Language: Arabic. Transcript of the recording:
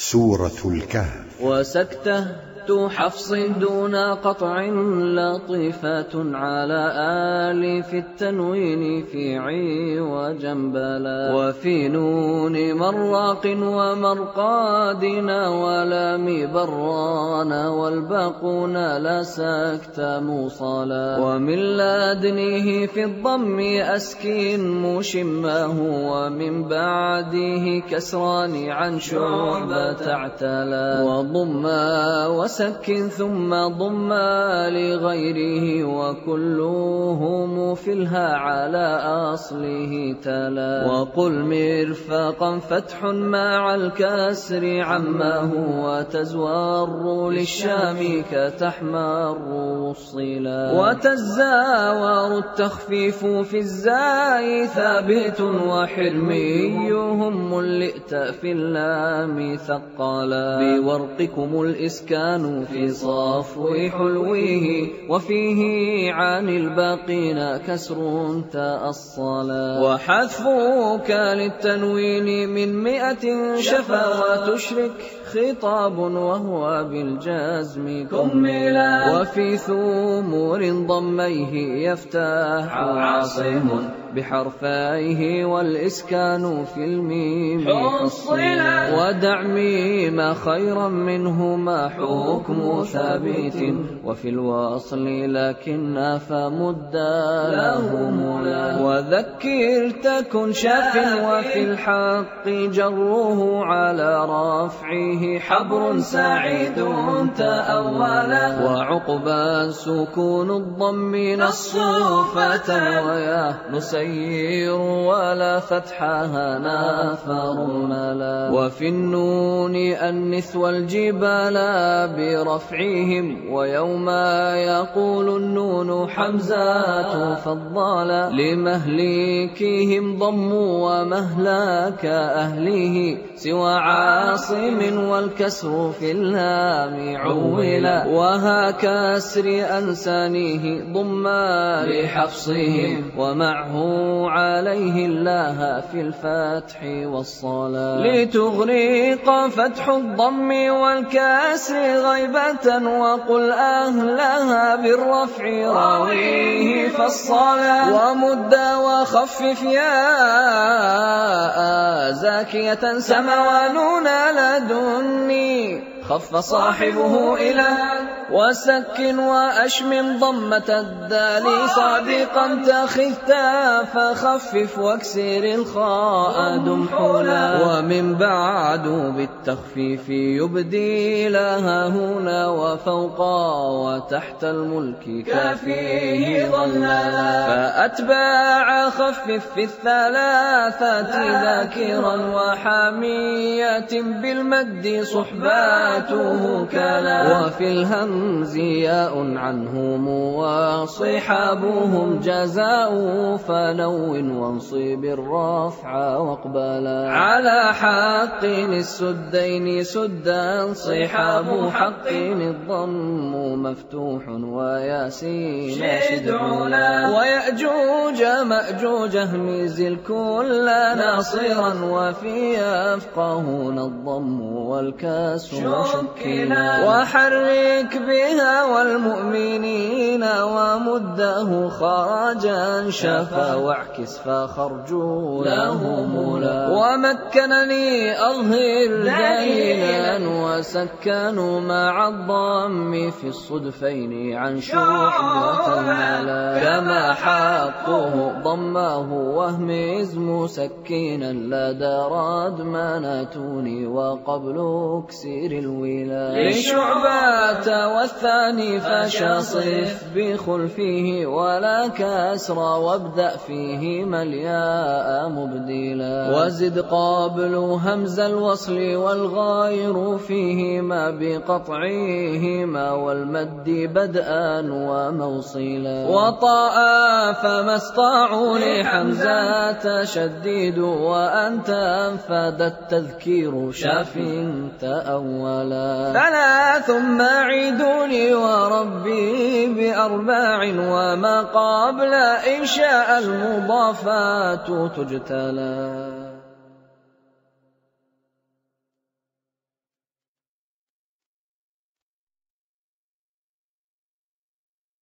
سورة الكهف. وسكته حفص دون قطع لطيفة على آل في التنوين في عي وجنبلا وفي نون مراق ومرقادنا ولام برانا والباقون لا سكت موصلا. ومن لادنه في الضم أسكين مشمه ومن بعده كسران عن شعبة اعتلا وضما وس سك ثم ضم لغيره وكلهم في الها على أصله تلا. وقل مرفقا فتح مع الكسر عما هو تزور للشام كتحمر الصلا وتزاور التخفيف في الزاي ثابت وحرميهم ملئت في اللام بورقكم الإسكان في صفو حلوة وفيه عن الباقين كسر تأصلا. وحذفك للتنوين من مئة شفا وتشرك. خطاب وهو بالجزم كملا وفي ثمور ضميه يفتح عاصم. بحرفيه والإسكان في الميم حصلا ودع ميم خيرا منهما حكم ثابت وفي الوصل لكن فمد له ملا وذكر تكن شاف. وفي الحق جره على رفعه حبر سعيد تأولا وعقبى سكون الضم نصوفة ويا نسير ولا فتحها نافر ملا وفي النون أنث والجبال برفعهم ويوم يقول النون حمزات فضالا لمهلكهم ضموا ومهلاك أهله سوى عاصم والكسر في اللام عولا وها كسر أنسانيه ضما لحفصهم ومعه عليه الله في الفتح والصلاة. لتغرق فتح الضم والكسر غيبة وقل أهلها بالرفع راويه فالصلاة ومد وخفف يا زاكية سموانون لدني خف صاحبه إلى وسكن وأشمم ضمة الدال صادقا تخفتا فخفف واكسر الخاء دمحلا ومن بعد بالتخفيف يبدي لها هنا وفوقا وتحت الملك كافيه ظللا فأتباع خفف في الثلاثات ذاكرا وحامية بالمد كلا وفي الهمز ياء عنهم وصحابهم جزاء فنو وانصب الرفع واقبلا. على حق السدين سدا صحاب حق الضم مفتوح وياسين شد علا ويأجوج مأجوج اهمز الكل ناصرا وفي يفقهون الضم والكسر شكلا. وحرك بها والمؤمنين ومده خرجا شفا واعكس فخرجوا له مولا ومكنني أظهر دليلا وسكنوا مع الضم في الصدفين عن شعبة الملا كما حقه ضمه وهمز مسكينا لدى ردمانتوني وقبل اكسر الولا لشعبة والثاني فشصف بخلفه ولا كسر وابدأ فيه الياء مبدلا وزد قابل همز الوصل والغاير فيهما بقطعهما والمد بدءا وموصلا وطاء فما استطاعوا لحمزة شديد وأنت أنفد التذكير شاف تأولا. فلا ثم عيدوني وربي بأرباع وما قبل إنشاء المضافات تجتلى.